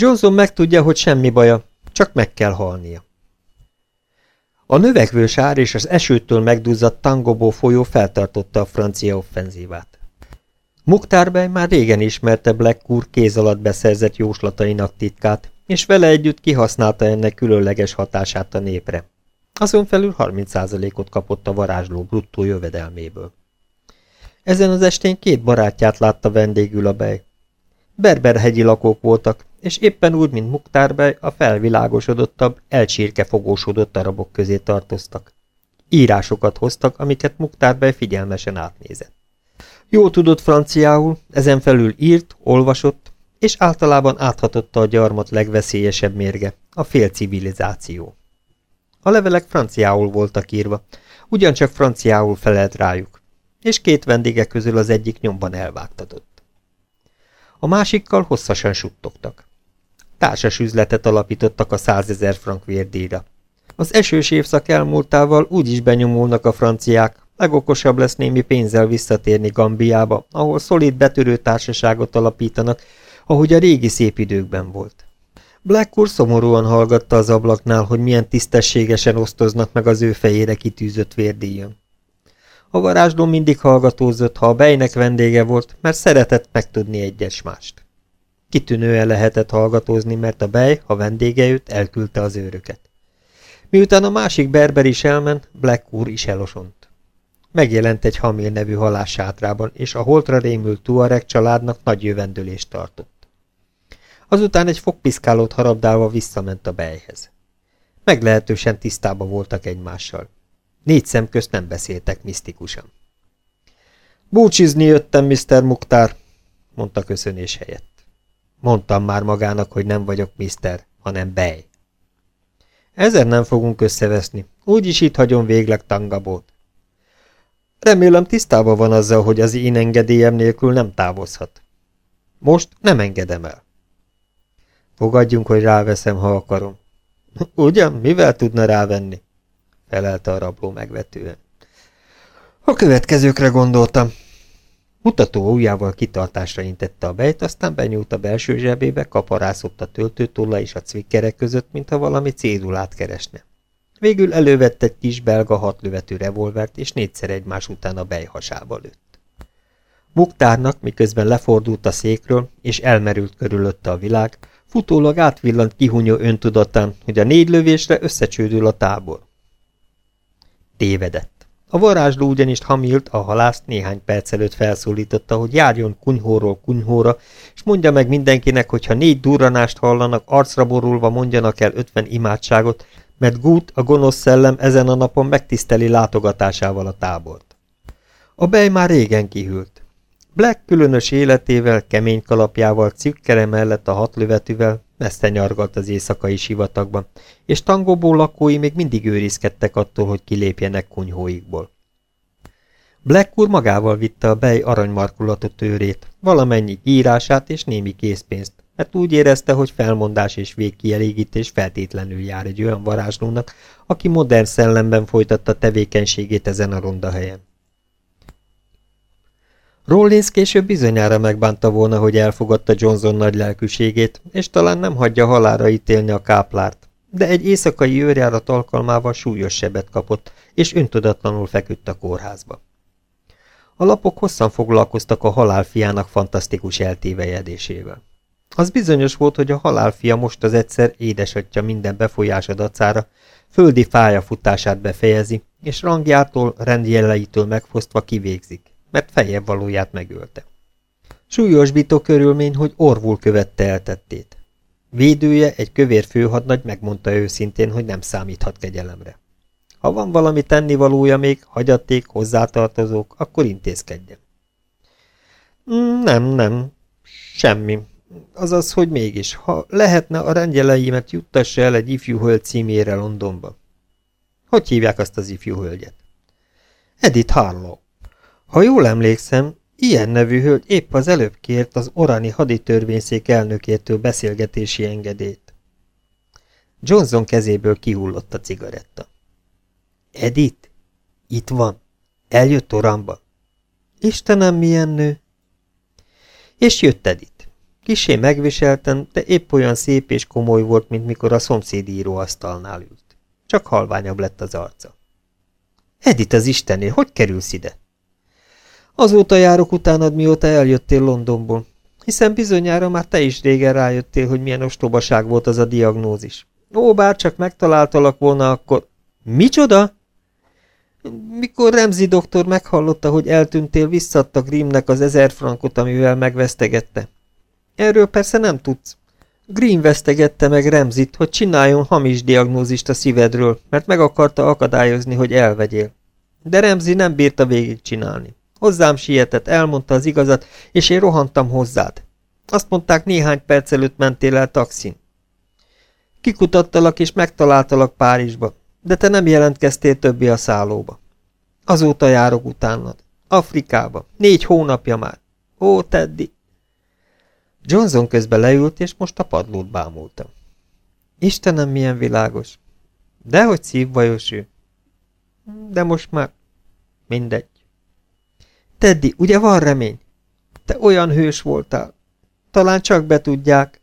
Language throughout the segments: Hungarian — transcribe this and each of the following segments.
Johnson megtudja, hogy semmi baja, csak meg kell halnia. A növekvő sár és az esőtől megduzzadt Tangobó folyó feltartotta a francia offenzívát. Muktárbej már régen ismerte Black úr kéz alatt beszerzett jóslatainak titkát, és vele együtt kihasználta ennek különleges hatását a népre. Azon felül 30%-ot kapott a varázsló bruttó jövedelméből. Ezen az estén két barátját látta vendégül a bej. Berberhegyi lakók voltak, és éppen úgy, mint Muktárbej, a felvilágosodottabb, elcsírkefogósodott arabok közé tartoztak. Írásokat hoztak, amiket Muktárbej figyelmesen átnézett. Jó tudott franciául, ezen felül írt, olvasott, és általában áthatotta a gyarmat legveszélyesebb mérge, a félcivilizáció. A levelek franciául voltak írva, ugyancsak franciául felelt rájuk, és két vendége közül az egyik nyomban elvágtatott. A másikkal hosszasan suttogtak. Társas üzletet alapítottak a százezer frank vérdíjra. Az esős évszak elmúltával úgy is benyomulnak a franciák, legokosabb lesz némi pénzzel visszatérni Gambiába, ahol szolid betörő társaságot alapítanak, ahogy a régi szép időkben volt. Black úr szomorúan hallgatta az ablaknál, hogy milyen tisztességesen osztoznak meg az ő fejére kitűzött vérdíjon. A varázsló mindig hallgatózott, ha a bejnek vendége volt, mert szeretett megtudni egyes mást. Kitűnően lehetett hallgatózni, mert a bej, ha vendége jött, elküldte az őröket. Miután a másik berber is elment, Black úr is elosont. Megjelent egy Hamil nevű halássátrában, és a holtra rémült Tuareg családnak nagy jövendőlést tartott. Azután egy fogpiszkálót harabdálva visszament a bejhez. Meglehetősen tisztában voltak egymással. Négy szem közt nem beszéltek misztikusan. Búcsizni jöttem, Mr. Muktár, mondta köszönés helyett. Mondtam már magának, hogy nem vagyok Mr., hanem Bej. Ezen nem fogunk összeveszni, úgyis itt hagyom végleg Tangabót. Remélem tisztában van azzal, hogy az én engedélyem nélkül nem távozhat. Most nem engedem el. Fogadjunk, hogy ráveszem, ha akarom. Ugyan, mivel tudna rávenni? felelte a rabló megvetően. A következőkre gondoltam. Mutató ujjával kitartásra intette a bejt, aztán benyúlt a belső zsebébe, kaparászott a töltőtolla és a cvikkerek között, mintha valami cédulát keresne. Végül elővette egy kis belga hatlövető revolvert, és négyszer egymás után a bej hasába lőtt. Muktárnak, miközben lefordult a székről, és elmerült körülötte a világ, futólag átvillant kihunyó öntudatán, hogy a négy lövésre összecsődül a tábor. Tévedett. A varázsló ugyanis Hamilt, a halászt néhány perc előtt felszólította, hogy járjon kunyhóról kunyhóra, és mondja meg mindenkinek, hogy ha négy durranást hallanak, arcra borulva mondjanak el ötven imádságot, mert Gut, a gonosz szellem ezen a napon megtiszteli látogatásával a tábort. A bej már régen kihűlt. Black különös életével, kemény kalapjával, cikkere mellett a hatlövetűvel messze nyargalt az éjszakai sivatagban, és tangóból lakói még mindig őrizkedtek attól, hogy kilépjenek kunyhóikból. Black úr magával vitte a bej aranymarkulatot őrét, valamennyi írását és némi készpénzt, mert úgy érezte, hogy felmondás és végkielégítés feltétlenül jár egy olyan varázslónak, aki modern szellemben folytatta tevékenységét ezen a ronda helyen. Rollins később bizonyára megbánta volna, hogy elfogadta Johnson nagy lelkűségét, és talán nem hagyja halára ítélni a káplárt, de egy éjszakai őrjárat alkalmával súlyos sebet kapott, és öntudatlanul feküdt a kórházba. A lapok hosszan foglalkoztak a halálfiának fantasztikus eltévejedésével. Az bizonyos volt, hogy a halálfia most az egyszer édesatja minden befolyása dacára földi fájafutását befejezi, és rangjától, rendjeleitől megfosztva kivégzik mert fejebb valóját megölte. Súlyosbító körülmény, hogy orvul követte eltettét. Védője, egy kövér főhadnagy megmondta őszintén, hogy nem számíthat kegyelemre. Ha van valami tennivalója még, hagyaték, hozzátartozók, akkor intézkedjen. Mm, nem, nem, semmi. Azaz, hogy mégis, ha lehetne a rendjeleimet juttassa el egy ifjú hölgy címére Londonba. Hogy hívják azt az ifjú hölgyet? Edith Harlow. Ha jól emlékszem, ilyen nevű hölgy épp az előbb kért az orani haditörvényszék elnökétől beszélgetési engedélyt. Johnson kezéből kihullott a cigaretta. Edith? Itt van. Eljött Oramba. Istenem, milyen nő! És jött Edith. Kisé megviselten, de épp olyan szép és komoly volt, mint mikor a szomszéd íróasztalnál ült. Csak halványabb lett az arca. Edith az Istené, hogy kerülsz ide? Azóta járok utánad, mióta eljöttél Londonból, hiszen bizonyára már te is régen rájöttél, hogy milyen ostobaság volt az a diagnózis. Ó, bár csak megtaláltalak volna, akkor... Micsoda? Mikor Remzi doktor meghallotta, hogy eltűntél, visszadta Grimnek az ezer frankot, amivel megvesztegette. Erről persze nem tudsz. Green vesztegette meg Remzit, hogy csináljon hamis diagnózist a szívedről, mert meg akarta akadályozni, hogy elvegyél. De Remzi nem bírta végigcsinálni. Hozzám sietett, elmondta az igazat, és én rohantam hozzád. Azt mondták, néhány perc előtt mentél el taxin. Kikutattalak és megtaláltalak Párizsba, de te nem jelentkeztél többi a szállóba. Azóta járok utánad. Afrikába. Négy hónapja már. Ó, Teddy! Johnson közben leült, és most a padlót bámulta. Istenem, milyen világos! Dehogy szívbajos ő. De most már mindegy. Teddy, ugye van remény? Te olyan hős voltál. Talán csak betudják.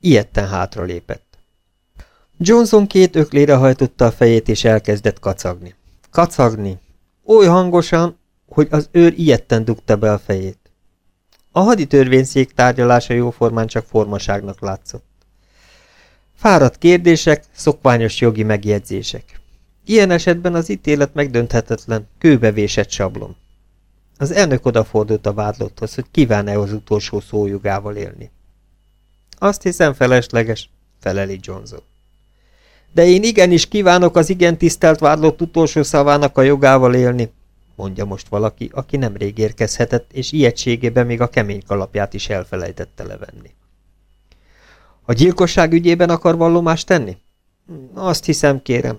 Ilyetten hátra lépett. Johnson két öklére hajtotta a fejét, és elkezdett kacagni. Kacagni. Oly hangosan, hogy az őr ilyetten dugta be a fejét. A haditörvényszék tárgyalása jóformán csak formaságnak látszott. Fáradt kérdések, szokványos jogi megjegyzések. Ilyen esetben az ítélet megdönthetetlen, kőbevésett sablon. Az elnök odafordult a vádlotthoz, hogy kíván-e az utolsó szójugával élni. Azt hiszem felesleges, feleli Johnson. De én igenis kívánok az igen tisztelt vádlott utolsó szavának a jogával élni, mondja most valaki, aki nemrég érkezhetett, és ijegységében még a kemény kalapját is elfelejtette levenni. A gyilkosság ügyében akar vallomást tenni? Azt hiszem, kérem.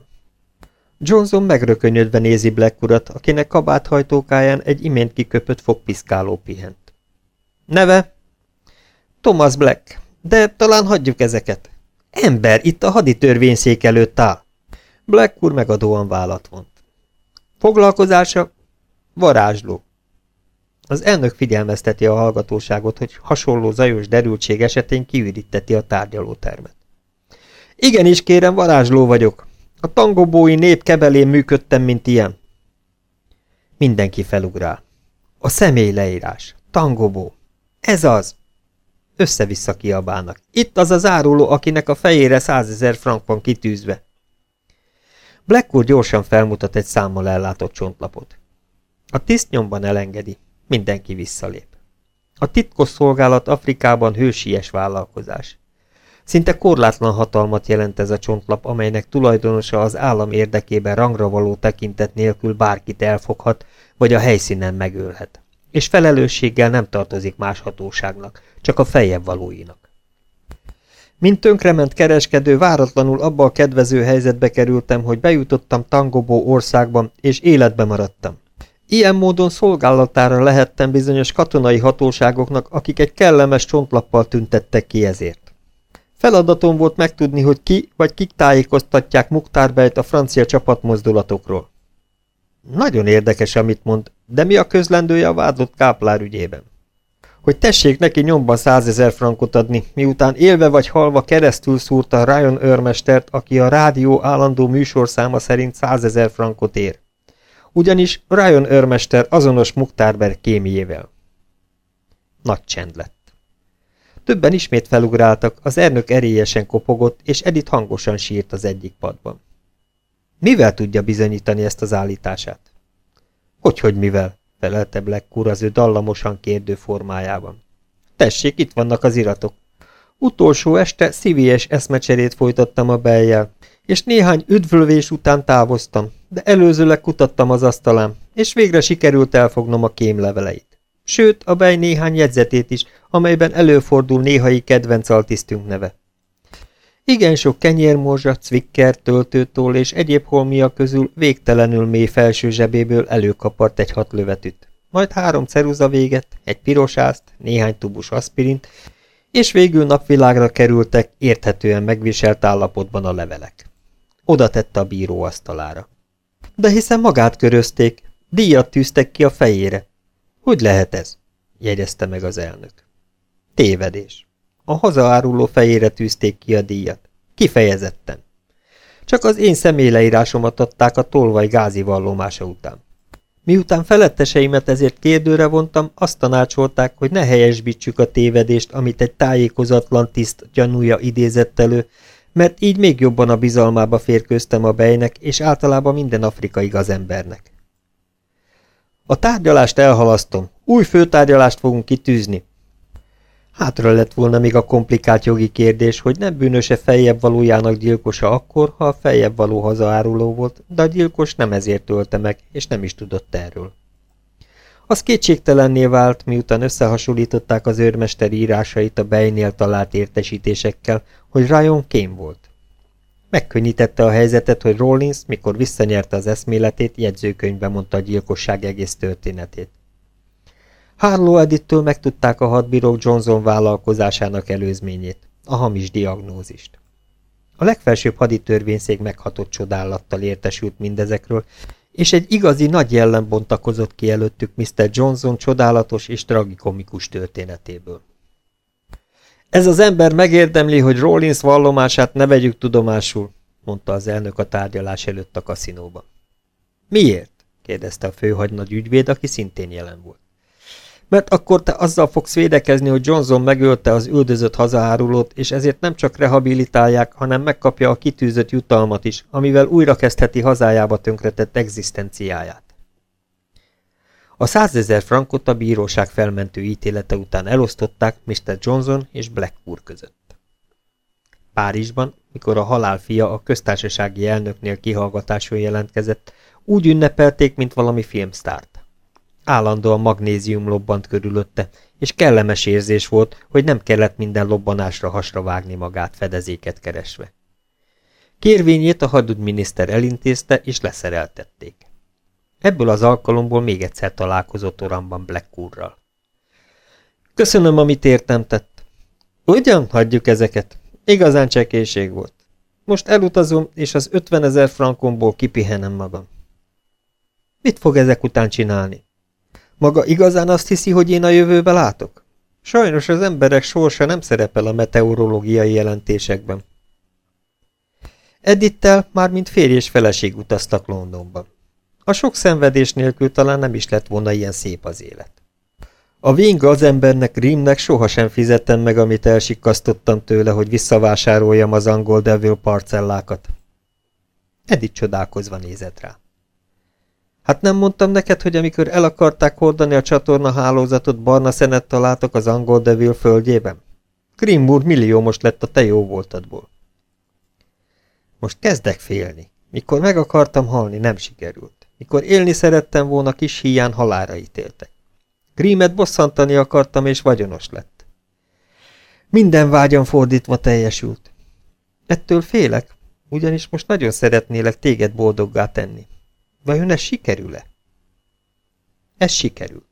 Johnson megrökönyödve nézi Black urat, akinek kabáthajtókáján egy imént kiköpött fogpiszkáló pihent. Neve? Thomas Black, de talán hagyjuk ezeket. Ember, itt a haditörvényszék előtt áll. Black úr megadóan vállat vont. Foglalkozása? Varázsló. Az elnök figyelmezteti a hallgatóságot, hogy hasonló zajos derültség esetén kiüríteti a tárgyalótermet. Igenis, kérem, varázsló vagyok. A tangobói nép kebelén működtem, mint ilyen. Mindenki felugrál. A személy leírás. Tangobó. Ez az. Össze-vissza kiabálnak. Itt az az áruló, akinek a fejére százezer frank van kitűzve. Black úr gyorsan felmutat egy számmal ellátott csontlapot. A tiszt nyomban elengedi. Mindenki visszalép. A titkos szolgálat Afrikában hősies vállalkozás. Szinte korlátlan hatalmat jelent ez a csontlap, amelynek tulajdonosa az állam érdekében rangra való tekintet nélkül bárkit elfoghat, vagy a helyszínen megölhet. És felelősséggel nem tartozik más hatóságnak, csak a fejebb valóinak. Mint tönkrement kereskedő, váratlanul abba a kedvező helyzetbe kerültem, hogy bejutottam Tangobó országban, és életbe maradtam. Ilyen módon szolgálatára lehettem bizonyos katonai hatóságoknak, akik egy kellemes csontlappal tüntettek ki ezért. Feladatom volt megtudni, hogy ki vagy kik tájékoztatják Muktárbejt a francia csapatmozdulatokról. Nagyon érdekes, amit mond, de mi a közlendője a vádlott káplár ügyében? Hogy tessék neki nyomban százezer frankot adni, miután élve vagy halva keresztül szúrta Ryan őrmestert, aki a rádió állandó műsorszáma szerint százezer frankot ér ugyanis Ryan őrmester azonos Muktárber kémiével. Nagy csend lett. Többen ismét felugráltak, az ernök erélyesen kopogott, és Edith hangosan sírt az egyik padban. Mivel tudja bizonyítani ezt az állítását? Hogyhogy mivel? felelte Black úr az ő dallamosan kérdő formájában. Tessék, itt vannak az iratok. Utolsó este szívélyes eszmecserét folytattam a beljel, és néhány üdvölvés után távoztam, de előzőleg kutattam az asztalám, és végre sikerült elfognom a kémleveleit. Sőt, a bej néhány jegyzetét is, amelyben előfordul néhai kedvenc altisztünk neve. Igen sok kenyérmorzsa, cvikker, töltőtól és egyéb holmia közül végtelenül mély felső zsebéből előkapart egy hat lövetűt, majd három ceruza véget, egy pirosászt, néhány tubus aspirint, és végül napvilágra kerültek érthetően megviselt állapotban a levelek. Oda tette a bíró asztalára. De hiszen magát körözték, díjat tűztek ki a fejére. Hogy lehet ez? jegyezte meg az elnök. Tévedés. A hazaáruló fejére tűzték ki a díjat. Kifejezetten. Csak az én személyleírásomat adták a tolvaj gázi vallomása után. Miután feletteseimet ezért kérdőre vontam, azt tanácsolták, hogy ne helyesbítsük a tévedést, amit egy tájékozatlan tiszt gyanúja idézett elő, mert így még jobban a bizalmába férkőztem a bejnek, és általában minden afrikai gazembernek. A tárgyalást elhalasztom. Új főtárgyalást fogunk kitűzni. Hátra lett volna még a komplikált jogi kérdés, hogy nem bűnöse feljebb valójának gyilkosa akkor, ha a feljebb való hazaáruló volt, de a gyilkos nem ezért ölte meg, és nem is tudott erről. Az kétségtelenné vált, miután összehasonlították az őrmester írásait a Bejnél talált értesítésekkel, hogy Ryan kém volt. Megkönnyítette a helyzetet, hogy Rollins, mikor visszanyerte az eszméletét, jegyzőkönyvbe mondta a gyilkosság egész történetét. Harlow Edittől megtudták a hadbírók Johnson vállalkozásának előzményét, a hamis diagnózist. A legfelsőbb haditörvényszék meghatott csodálattal értesült mindezekről, és egy igazi nagy jellem bontakozott ki előttük Mr. Johnson csodálatos és tragikomikus történetéből. Ez az ember megérdemli, hogy Rollins vallomását ne vegyük tudomásul, mondta az elnök a tárgyalás előtt a kaszinóban. Miért? kérdezte a főhagynagy ügyvéd, aki szintén jelen volt. Mert akkor te azzal fogsz védekezni, hogy Johnson megölte az üldözött hazaárulót, és ezért nem csak rehabilitálják, hanem megkapja a kitűzött jutalmat is, amivel újra kezdheti hazájába tönkretett egzisztenciáját. A százezer frankot a bíróság felmentő ítélete után elosztották Mr. Johnson és Black úr között. Párizsban, mikor a halál fia a köztársasági elnöknél kihallgatáson jelentkezett, úgy ünnepelték, mint valami filmsztárt. Állandóan magnézium lobbant körülötte, és kellemes érzés volt, hogy nem kellett minden lobbanásra hasra vágni magát fedezéket keresve. Kérvényét a hadügyminiszter elintézte, és leszereltették. Ebből az alkalomból még egyszer találkozott Oramban Black. Köszönöm, amit értem tett. Ugyan, hagyjuk ezeket. Igazán csekéség volt. Most elutazom, és az 50 ezer frankomból kipihenem magam. Mit fog ezek után csinálni? Maga igazán azt hiszi, hogy én a jövőbe látok? Sajnos az emberek sorsa nem szerepel a meteorológiai jelentésekben. Edittel már mint férj és feleség utaztak Londonba. A sok szenvedés nélkül talán nem is lett volna ilyen szép az élet. A ving az embernek Rimnek sohasem fizettem meg, amit elsikasztottam tőle, hogy visszavásároljam az angol devil parcellákat. Edith csodálkozva nézett rá. Hát nem mondtam neked, hogy amikor el akarták hordani a csatorna hálózatot, barna szenet találtak az angol devil földjében? Grimmur milliómos lett a te jó voltadból. Most kezdek félni. Mikor meg akartam halni, nem sikerült. Mikor élni szerettem volna, kis híján halára ítéltek. Grímet bosszantani akartam, és vagyonos lett. Minden vágyam fordítva teljesült. Ettől félek, ugyanis most nagyon szeretnélek téged boldoggá tenni. Vajon ez sikerül-e? Ez sikerült.